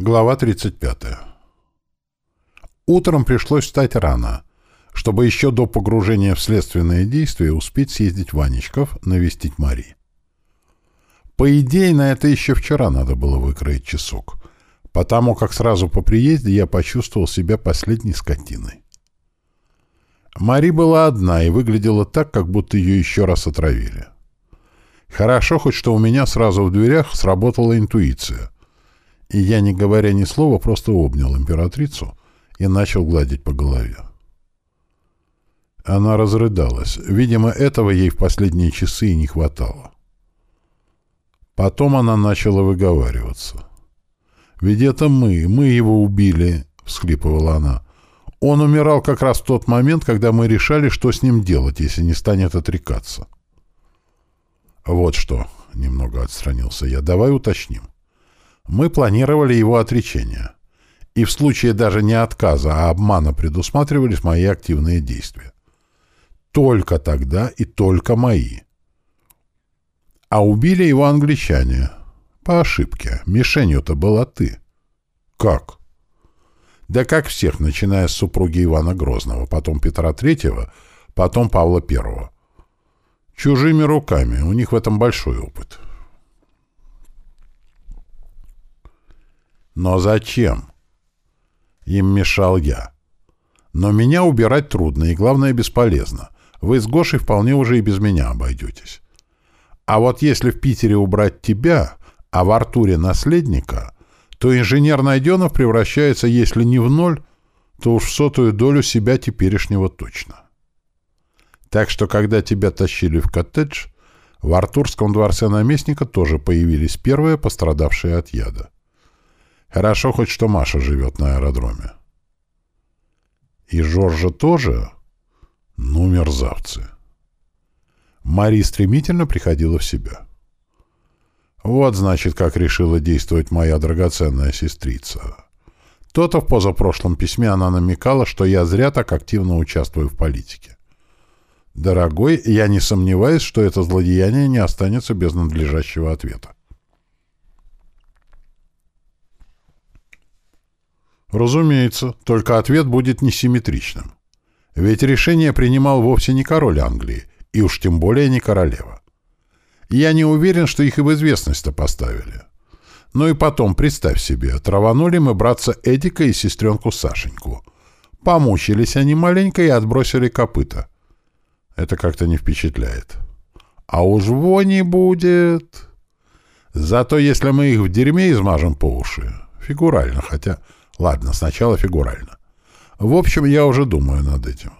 Глава 35. Утром пришлось встать рано, чтобы еще до погружения в следственные действия успеть съездить в Ванечков, навестить Мари. По идее, на это еще вчера надо было выкроить часок, потому как сразу по приезде я почувствовал себя последней скотиной. Мари была одна и выглядела так, как будто ее еще раз отравили. Хорошо хоть, что у меня сразу в дверях сработала интуиция — и я, не говоря ни слова, просто обнял императрицу и начал гладить по голове. Она разрыдалась. Видимо, этого ей в последние часы и не хватало. Потом она начала выговариваться. «Ведь это мы, мы его убили», — всхлипывала она. «Он умирал как раз в тот момент, когда мы решали, что с ним делать, если не станет отрекаться». «Вот что», — немного отстранился я, — «давай уточним. Мы планировали его отречение. И в случае даже не отказа, а обмана предусматривались мои активные действия. Только тогда и только мои. А убили его англичане. По ошибке. Мишенью-то была ты. Как? Да как всех, начиная с супруги Ивана Грозного, потом Петра Третьего, потом Павла Первого. Чужими руками. У них в этом большой опыт. Но зачем? Им мешал я. Но меня убирать трудно и, главное, бесполезно. Вы с Гошей вполне уже и без меня обойдетесь. А вот если в Питере убрать тебя, а в Артуре наследника, то инженер Найденов превращается, если не в ноль, то уж в сотую долю себя теперешнего точно. Так что, когда тебя тащили в коттедж, в Артурском дворце наместника тоже появились первые пострадавшие от яда. Хорошо хоть что Маша живет на аэродроме. И Жоржа тоже? Ну, мерзавцы. Мари стремительно приходила в себя. Вот, значит, как решила действовать моя драгоценная сестрица. То-то в позапрошлом письме она намекала, что я зря так активно участвую в политике. Дорогой, я не сомневаюсь, что это злодеяние не останется без надлежащего ответа. Разумеется, только ответ будет несимметричным. Ведь решение принимал вовсе не король Англии, и уж тем более не королева. Я не уверен, что их и в известность-то поставили. Ну и потом, представь себе, траванули мы братца Эдика и сестренку Сашеньку. Помучились они маленько и отбросили копыта. Это как-то не впечатляет. А уж вони будет. Зато если мы их в дерьме измажем по уши, фигурально, хотя Ладно, сначала фигурально. В общем, я уже думаю над этим.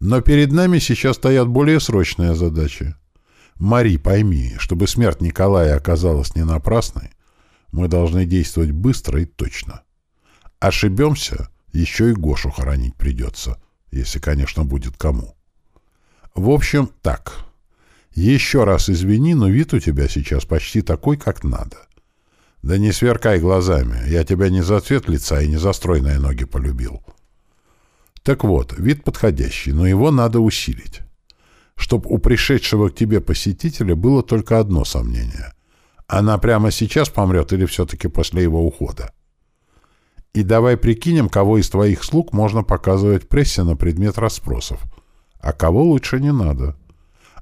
Но перед нами сейчас стоят более срочные задачи. Мари, пойми, чтобы смерть Николая оказалась не напрасной, мы должны действовать быстро и точно. Ошибемся, еще и Гошу хоронить придется, если, конечно, будет кому. В общем, так. Еще раз извини, но вид у тебя сейчас почти такой, как надо. Да не сверкай глазами. Я тебя не за цвет лица и не за стройные ноги полюбил. Так вот, вид подходящий, но его надо усилить. Чтоб у пришедшего к тебе посетителя было только одно сомнение. Она прямо сейчас помрет или все-таки после его ухода? И давай прикинем, кого из твоих слуг можно показывать прессе на предмет расспросов, а кого лучше не надо.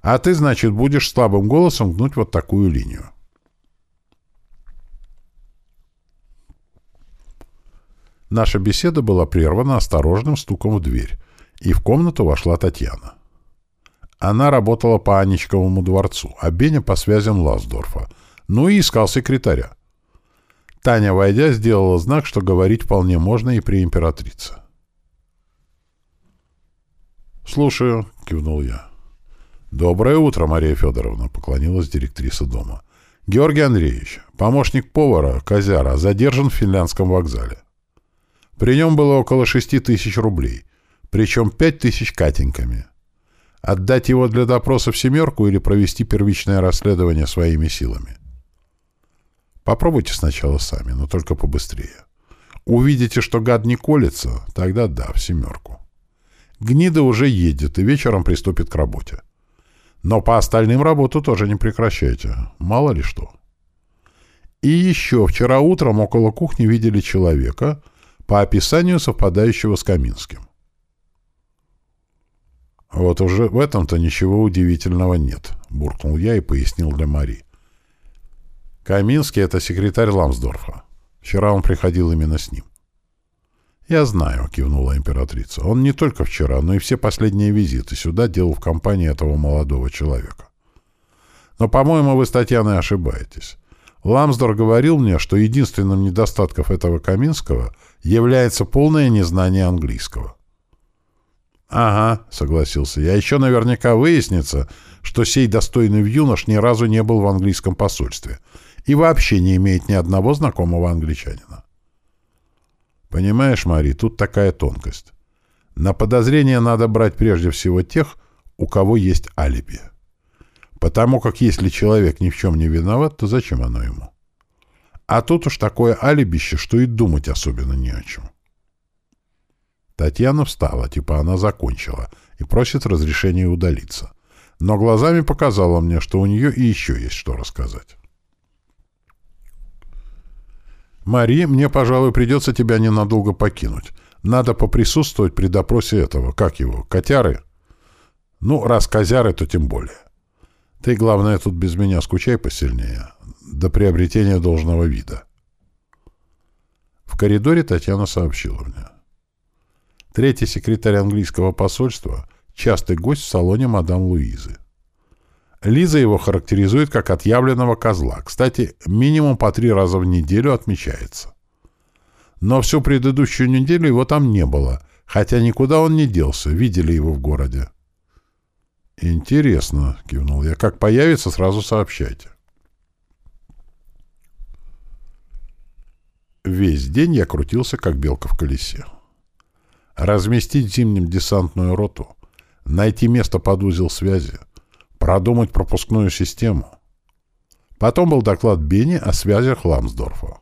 А ты, значит, будешь слабым голосом гнуть вот такую линию. Наша беседа была прервана осторожным стуком в дверь, и в комнату вошла Татьяна. Она работала по Анечковому дворцу, а Беня по связям Ласдорфа, ну и искал секретаря. Таня, войдя, сделала знак, что говорить вполне можно и при императрице. «Слушаю», — кивнул я. «Доброе утро, Мария Федоровна», — поклонилась директриса дома. «Георгий Андреевич, помощник повара, Козяра, задержан в финляндском вокзале. При нем было около шести тысяч рублей, причем пять тысяч катеньками. Отдать его для допроса в «семерку» или провести первичное расследование своими силами? Попробуйте сначала сами, но только побыстрее. Увидите, что гад не колется, тогда да, в «семерку». Гнида уже едет и вечером приступит к работе. Но по остальным работу тоже не прекращайте. Мало ли что. И еще вчера утром около кухни видели человека, по описанию совпадающего с Каминским. «Вот уже в этом-то ничего удивительного нет», — буркнул я и пояснил для Мари. «Каминский — это секретарь Ламсдорфа. Вчера он приходил именно с ним». «Я знаю», — кивнула императрица. «Он не только вчера, но и все последние визиты сюда делал в компании этого молодого человека. Но, по-моему, вы с Татьяной ошибаетесь. Ламсдор говорил мне, что единственным недостатком этого Каминского является полное незнание английского. «Ага», — согласился я, — «еще наверняка выяснится, что сей достойный юнош ни разу не был в английском посольстве и вообще не имеет ни одного знакомого англичанина». «Понимаешь, Мари, тут такая тонкость. На подозрение надо брать прежде всего тех, у кого есть алиби. Потому как если человек ни в чем не виноват, то зачем оно ему? А тут уж такое алибище, что и думать особенно не о чем». Татьяна встала, типа она закончила, и просит разрешения удалиться. Но глазами показала мне, что у нее и еще есть что рассказать. «Мари, мне, пожалуй, придется тебя ненадолго покинуть. Надо поприсутствовать при допросе этого, как его, котяры? Ну, раз козяры, то тем более. Ты, главное, тут без меня скучай посильнее, до приобретения должного вида». В коридоре Татьяна сообщила мне. Третий секретарь английского посольства — частый гость в салоне мадам Луизы. Лиза его характеризует как отъявленного козла. Кстати, минимум по три раза в неделю отмечается. Но всю предыдущую неделю его там не было, хотя никуда он не делся, видели его в городе. «Интересно», — кивнул я, — «как появится, сразу сообщайте». Весь день я крутился, как белка в колесе разместить зимним десантную роту, найти место под узел связи, продумать пропускную систему. Потом был доклад Бенни о связях Ламсдорфа.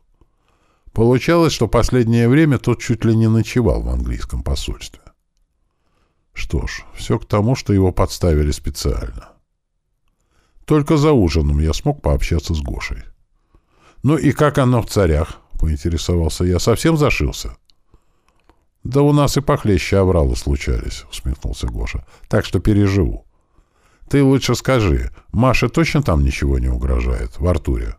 Получалось, что последнее время тот чуть ли не ночевал в английском посольстве. Что ж, все к тому, что его подставили специально. Только за ужином я смог пообщаться с Гошей. «Ну и как оно в царях?» — поинтересовался я. «Совсем зашился?» «Да у нас и похлеще овралы случались», — усмехнулся Гоша. «Так что переживу. Ты лучше скажи, Маше точно там ничего не угрожает, в Артуре?»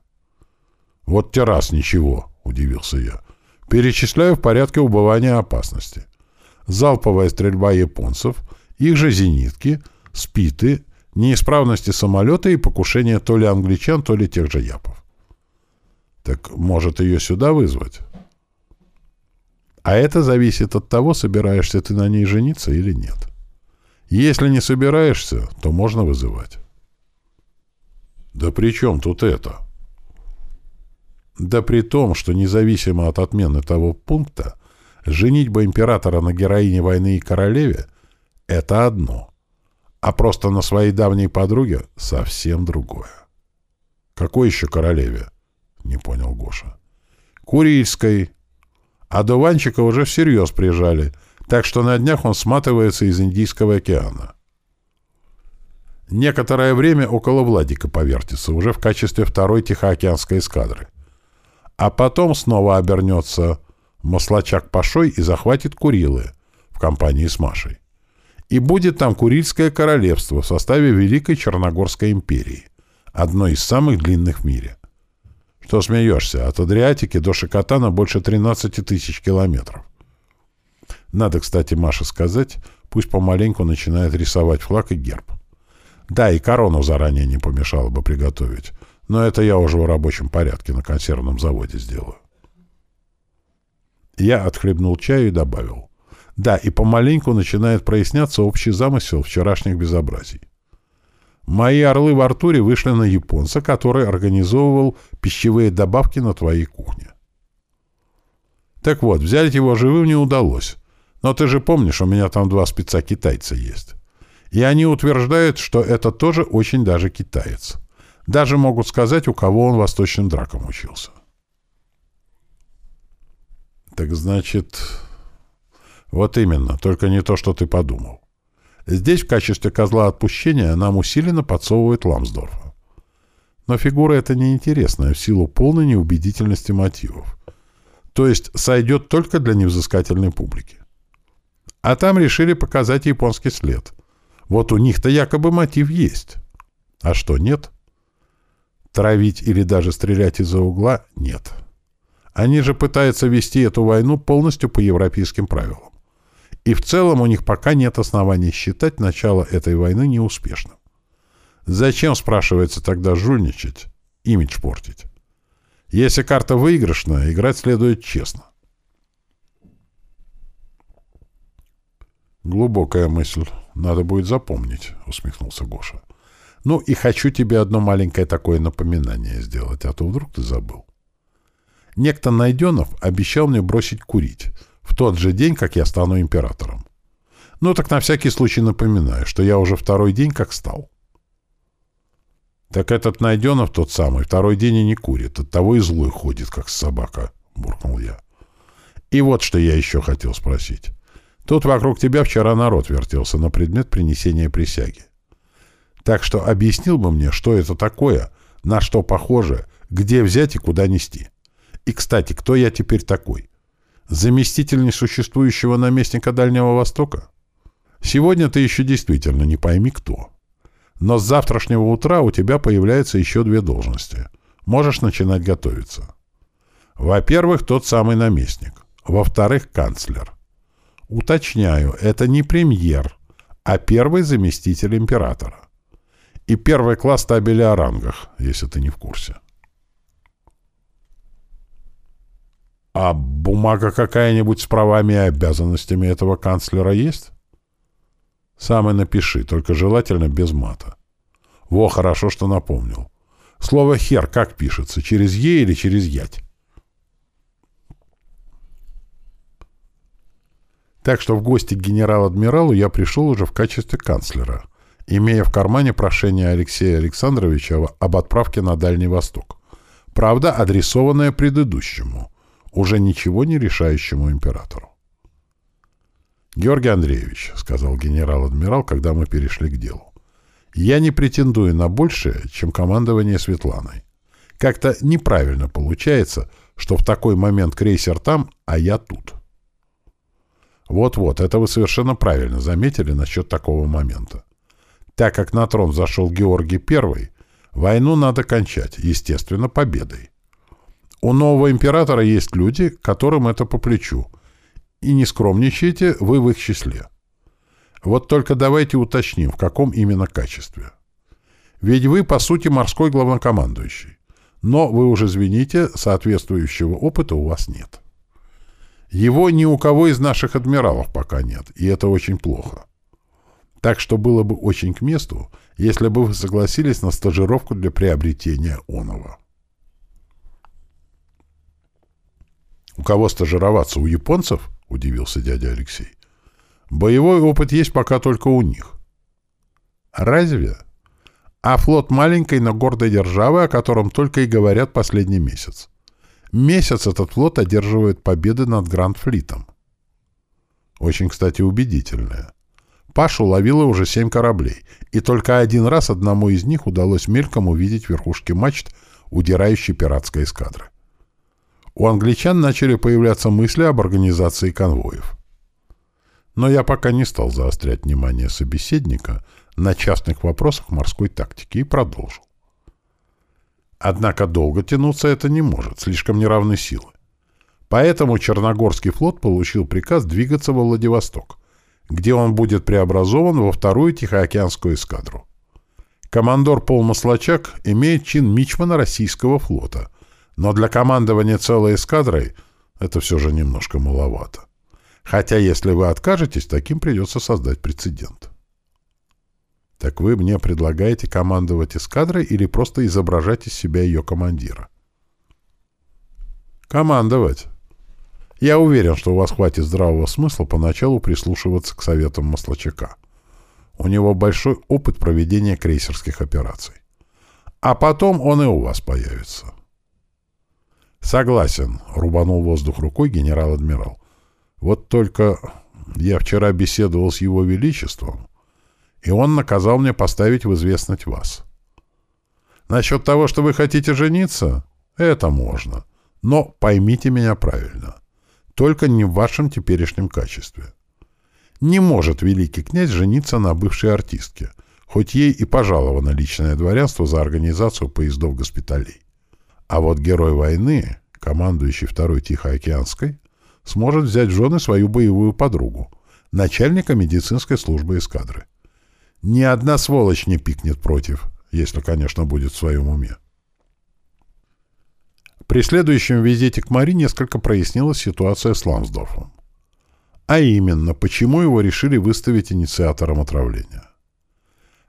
«Вот те раз ничего», — удивился я. «Перечисляю в порядке убывания опасности. Залповая стрельба японцев, их же зенитки, спиты, неисправности самолета и покушение то ли англичан, то ли тех же япов». «Так, может, ее сюда вызвать?» А это зависит от того, собираешься ты на ней жениться или нет. Если не собираешься, то можно вызывать. Да при чем тут это? Да при том, что независимо от отмены того пункта, женитьба императора на героине войны и королеве — это одно, а просто на своей давней подруге — совсем другое. Какой еще королеве? — не понял Гоша. Курильской, а дуванчика уже всерьез прижали, так что на днях он сматывается из Индийского океана. Некоторое время около Владика повертится, уже в качестве второй Тихоокеанской эскадры. А потом снова обернется Маслачак Пашой и захватит Курилы в компании с Машей. И будет там Курильское королевство в составе Великой Черногорской империи, одной из самых длинных в мире. Что смеешься? От Адриатики до Шикотана больше 13 тысяч километров. Надо, кстати, Маше сказать, пусть помаленьку начинает рисовать флаг и герб. Да, и корону заранее не помешало бы приготовить. Но это я уже в рабочем порядке на консервном заводе сделаю. Я отхлебнул чаю и добавил. Да, и помаленьку начинает проясняться общий замысел вчерашних безобразий. Мои орлы в Артуре вышли на японца, который организовывал пищевые добавки на твоей кухне. Так вот, взять его живым не удалось. Но ты же помнишь, у меня там два спеца-китайца есть. И они утверждают, что это тоже очень даже китаец. Даже могут сказать, у кого он восточным дракам учился. Так значит... Вот именно, только не то, что ты подумал. Здесь в качестве козла отпущения нам усиленно подсовывают Ламсдорфа. Но фигура эта неинтересная в силу полной неубедительности мотивов. То есть сойдет только для невзыскательной публики. А там решили показать японский след. Вот у них-то якобы мотив есть. А что, нет? Травить или даже стрелять из-за угла — нет. Они же пытаются вести эту войну полностью по европейским правилам. И в целом у них пока нет оснований считать начало этой войны неуспешным. Зачем, спрашивается, тогда жульничать, имидж портить? Если карта выигрышная, играть следует честно. Глубокая мысль. Надо будет запомнить, усмехнулся Гоша. Ну и хочу тебе одно маленькое такое напоминание сделать, а то вдруг ты забыл. Некто Найденов обещал мне бросить курить в тот же день, как я стану императором. Ну так на всякий случай напоминаю, что я уже второй день как стал. «Так этот Найденов тот самый, второй день и не курит, оттого и злой ходит, как собака», — буркнул я. «И вот что я еще хотел спросить. Тут вокруг тебя вчера народ вертелся на предмет принесения присяги. Так что объяснил бы мне, что это такое, на что похоже, где взять и куда нести. И, кстати, кто я теперь такой? Заместитель несуществующего наместника Дальнего Востока? Сегодня ты еще действительно не пойми кто». Но с завтрашнего утра у тебя появляются еще две должности. Можешь начинать готовиться. Во-первых, тот самый наместник. Во-вторых, канцлер. Уточняю, это не премьер, а первый заместитель императора. И первый класс табели о рангах, если ты не в курсе. А бумага какая-нибудь с правами и обязанностями этого канцлера есть? Сам и напиши, только желательно без мата. Во, хорошо, что напомнил. Слово «хер» как пишется? Через «е» или через «ять»? Так что в гости к генерал-адмиралу я пришел уже в качестве канцлера, имея в кармане прошение Алексея Александровича об отправке на Дальний Восток. Правда, адресованное предыдущему, уже ничего не решающему императору. «Георгий Андреевич», — сказал генерал-адмирал, когда мы перешли к делу, «я не претендую на большее, чем командование Светланой. Как-то неправильно получается, что в такой момент крейсер там, а я тут». Вот-вот, это вы совершенно правильно заметили насчет такого момента. Так как на трон зашел Георгий I, войну надо кончать, естественно, победой. У нового императора есть люди, которым это по плечу — и не скромничайте, вы в их числе. Вот только давайте уточним, в каком именно качестве. Ведь вы, по сути, морской главнокомандующий. Но, вы уже извините, соответствующего опыта у вас нет. Его ни у кого из наших адмиралов пока нет, и это очень плохо. Так что было бы очень к месту, если бы вы согласились на стажировку для приобретения оного. У кого стажироваться? У японцев? — удивился дядя Алексей. «Боевой опыт есть пока только у них». «Разве?» «А флот маленькой, но гордой державы, о котором только и говорят последний месяц. Месяц этот флот одерживает победы над Гранд-флитом». Очень, кстати, убедительная. Пашу ловило уже семь кораблей, и только один раз одному из них удалось мельком увидеть верхушки мачт удирающей пиратской эскадры у англичан начали появляться мысли об организации конвоев. Но я пока не стал заострять внимание собеседника на частных вопросах морской тактики и продолжил. Однако долго тянуться это не может, слишком неравны силы. Поэтому Черногорский флот получил приказ двигаться во Владивосток, где он будет преобразован во вторую Тихоокеанскую эскадру. Командор Пол Маслачак имеет чин мичмана российского флота — но для командования целой эскадрой это все же немножко маловато. Хотя, если вы откажетесь, таким придется создать прецедент. Так вы мне предлагаете командовать эскадрой или просто изображать из себя ее командира? Командовать. Я уверен, что у вас хватит здравого смысла поначалу прислушиваться к советам Маслачака. У него большой опыт проведения крейсерских операций. А потом он и у вас появится. «Согласен», — рубанул воздух рукой генерал-адмирал. «Вот только я вчера беседовал с его величеством, и он наказал мне поставить в известность вас. Насчет того, что вы хотите жениться, это можно. Но поймите меня правильно. Только не в вашем теперешнем качестве. Не может великий князь жениться на бывшей артистке, хоть ей и пожаловано личное дворянство за организацию поездов госпиталей. А вот герой войны, командующий второй Тихоокеанской, сможет взять в жены свою боевую подругу, начальника медицинской службы эскадры. Ни одна сволочь не пикнет против, если, конечно, будет в своем уме. При следующем визите к Мари несколько прояснилась ситуация с Ламсдорфом. А именно, почему его решили выставить инициатором отравления.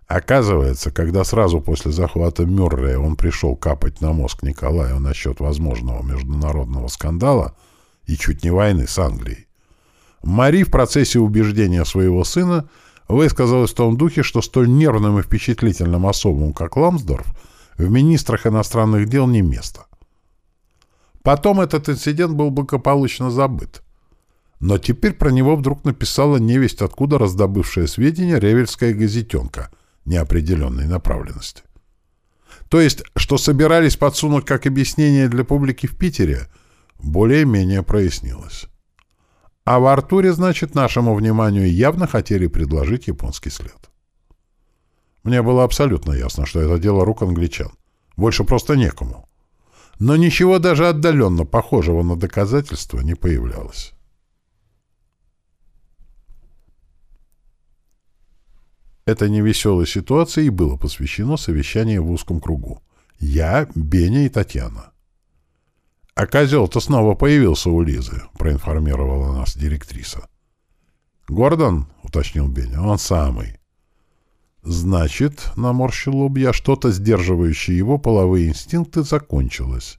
Оказывается, когда сразу после захвата Мюррея он пришел капать на мозг Николаю насчет возможного международного скандала и чуть не войны с Англией, Мари в процессе убеждения своего сына высказалась в том духе, что столь нервным и впечатлительным особам, как Ламсдорф, в министрах иностранных дел не место. Потом этот инцидент был благополучно забыт. Но теперь про него вдруг написала невесть, откуда раздобывшая сведения ревельская газетенка неопределенной направленности. То есть, что собирались подсунуть как объяснение для публики в Питере, более-менее прояснилось. А в Артуре, значит, нашему вниманию явно хотели предложить японский след. Мне было абсолютно ясно, что это дело рук англичан. Больше просто некому. Но ничего даже отдаленно похожего на доказательства не появлялось. Этой невеселой ситуации и было посвящено совещание в узком кругу. Я, Беня и Татьяна. «А козел-то снова появился у Лизы», — проинформировала нас директриса. «Гордон?» — уточнил Беня. «Он самый». «Значит, — наморщил лоб я, — что-то, сдерживающее его половые инстинкты, закончилось.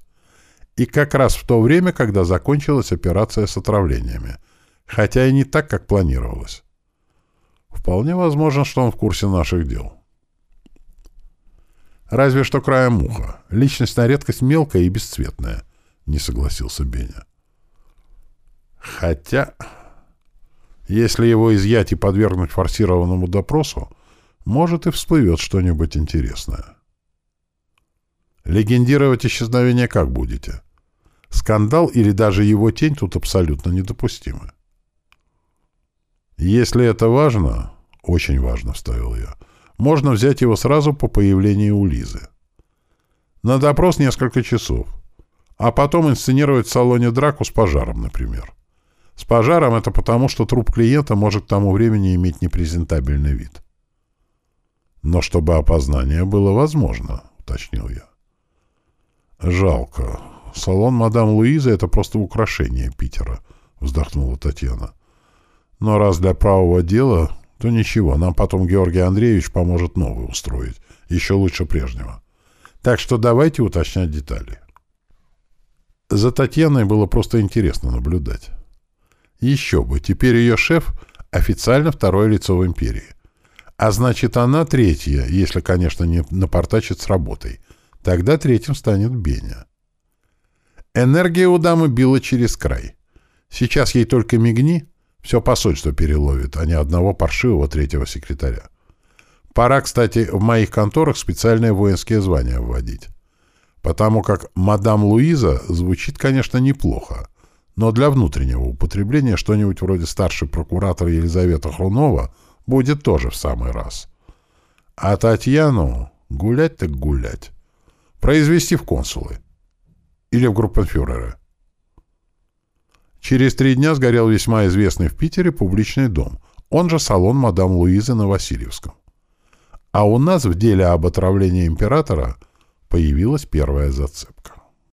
И как раз в то время, когда закончилась операция с отравлениями. Хотя и не так, как планировалось. Вполне возможно, что он в курсе наших дел». «Разве что краем уха. Личность на редкость мелкая и бесцветная», — не согласился Беня. «Хотя...» Если его изъять и подвергнуть форсированному допросу, может, и всплывет что-нибудь интересное. Легендировать исчезновение как будете? Скандал или даже его тень тут абсолютно недопустимы. Если это важно, очень важно, вставил я, можно взять его сразу по появлению у Лизы. На допрос несколько часов, а потом инсценировать в салоне драку с пожаром, например. С пожаром это потому, что труп клиента может к тому времени иметь непрезентабельный вид. Но чтобы опознание было возможно, уточнил я. Жалко. Салон мадам Луизы — это просто украшение Питера, вздохнула Татьяна. Но раз для правого дела, то ничего, нам потом Георгий Андреевич поможет новый устроить, еще лучше прежнего. Так что давайте уточнять детали. За Татьяной было просто интересно наблюдать. Еще бы, теперь ее шеф — официально второе лицо в империи. А значит, она третья, если, конечно, не напортачит с работой. Тогда третьим станет Беня. Энергия у дамы била через край. Сейчас ей только мигни, все посольство переловит, а не одного паршивого третьего секретаря. Пора, кстати, в моих конторах специальные воинские звания вводить. Потому как «мадам Луиза» звучит, конечно, неплохо, но для внутреннего употребления что-нибудь вроде старший прокуратор Елизавета Хрунова — будет тоже в самый раз. А Татьяну гулять так гулять. Произвести в консулы. Или в группенфюреры. Через три дня сгорел весьма известный в Питере публичный дом, он же салон мадам Луизы на Васильевском. А у нас в деле об отравлении императора появилась первая зацепка.